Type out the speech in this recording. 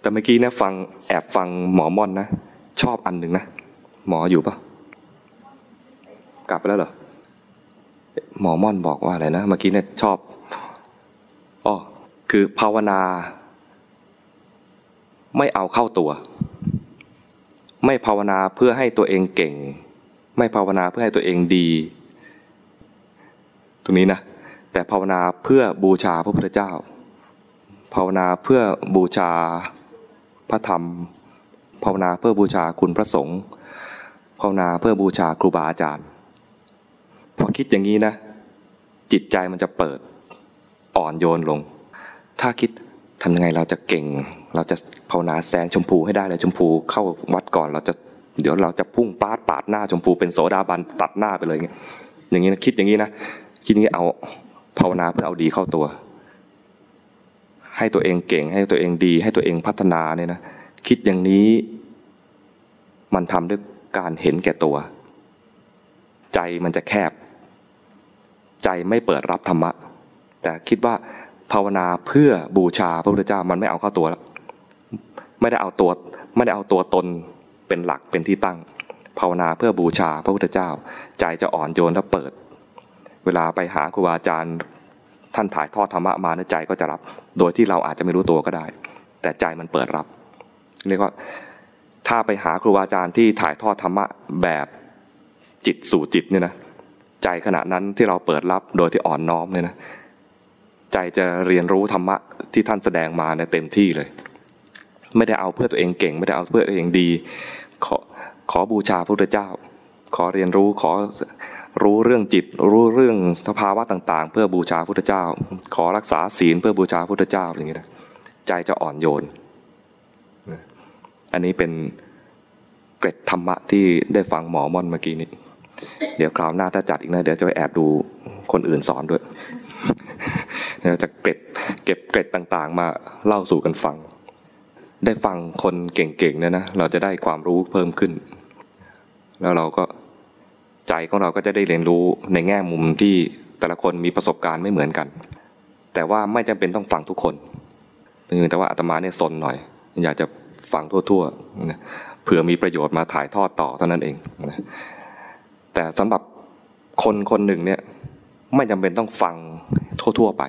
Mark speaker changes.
Speaker 1: แต่เมื่อกี้เนี่ยฟังแอบฟังหมอม่อนนะ ชอบอันหนึ่งนะ หมออยู่ปะกลับไปแล้วเหรอหมอม่อนบอกว่าอะไรนะ เมื่อกี้เนี่ยชอบอ๋อคือภาวนา ไม่เอาเข้าตัว ไม่ภาวนาเพื่อให้ตัวเองเก่ง ไม่ภาวนาเพื่อให้ตัวเองดี ตรงนี้นะ แต่ภาวนาเพื่อบูชาพระพุทธเจ้า ภาวนาเพื่อบูชา พระธรรม ภาวนาเพื่อบูชาคุณพระสงฆ์ภาวนาเพื่อบูชาครูบาอาจารย์ พอคิดอย่างนี้นะ จิตใจมันจะเปิดอ่อนโยนลง ถ้าคิดทำยังไงเราจะเก่ง เราจะภาวนาแซงชมพูให้ได้เลยชมพู เข้าวัดก่อนเราจะเดี๋ยวเราจะพุ่งปาดปาดหน้าชมพูเป็นโสดาบันตัดหน้าไปเลยอย่างนี้นะคิดอย่างนี้นะคิดอย่างนี้เอาภาวนาเพื่อเอาดีเข้าตัว ให้ตัวเองเก่ง ให้ตัวเองดี ให้ตัวเองพัฒนาเนี่ยนะคิดอย่างนี้ มันทำด้วยการเห็นแก่ตัว ใจมันจะแคบ ใจไม่เปิดรับธรรมะ แต่คิดว่าภาวนาเพื่อบูชาพระพุทธเจ้ามันไม่เอาเข้าตัวแล้วไม่ได้เอาตัวไม่ได้เอาตัวตนเป็นหลักเป็นที่ตั้ง ภาวนาเพื่อบูชาพระพุทธเจ้า ใจจะอ่อนโยนและเปิด เวลาไปหาครูบาอาจารย์ ท่านถ่ายทอดธรรมะมาในใจก็จะรับ โดยที่เราอาจจะไม่รู้ตัวก็ได้ แต่ใจมันเปิดรับ เรียกว่าถ้าไปหาครูบาอาจารย์ที่ถ่ายทอดธรรมะแบบจิตสู่จิตเนี่ยนะใจขณะนั้นที่เราเปิดรับโดยที่อ่อนน้อมเนี่ยนะใจจะเรียนรู้ธรรมะที่ท่านแสดงมาเนี่ยเต็มที่เลย ไม่ได้เอาเพื่อตัวเองเก่ง ไม่ได้เอาเพื่อตัวเองดี ขอขอบูชาพระพุทธเจ้า ขอเรียนรู้ขอ รู้เรื่องจิต รู้เรื่องสภาวะต่าง ๆ เพื่อบูชาพระพุทธเจ้า ขอรักษาศีลเพื่อบูชาพระพุทธเจ้าอย่างนี้นะใจจะอ่อนโยน อันนี้เป็นเกร็ดธรรมะที่ได้ฟังหมอม่อนเมื่อกี้นี้ เดี๋ยวคราวหน้าถ้าจัดอีกนะเดี๋ยวจะไปแอบดูคนอื่นสอนด้วยเดี๋ยวจะเก็บเก็บเกร็ดต่างๆ มาเล่าสู่กันฟัง ได้ฟังคนเก่งๆเนี่ยนะเราจะได้ความรู้เพิ่มขึ้น แล้วเราก็ ใจของเราก็จะได้เรียนรู้ในแง่มุมที่แต่ละคนมีประสบการณ์ไม่เหมือนกัน แต่ว่าไม่จำเป็นต้องฟังทุกคนแต่ว่าอาตมาเนี่ยสนหน่อย อยากจะฟังทั่วๆเผื่อมีประโยชน์มาถ่ายทอดต่อเท่านั้นเอง แต่สำหรับคนคนหนึ่งเนี่ยไม่จำเป็นต้องฟังทั่ว ๆ ไป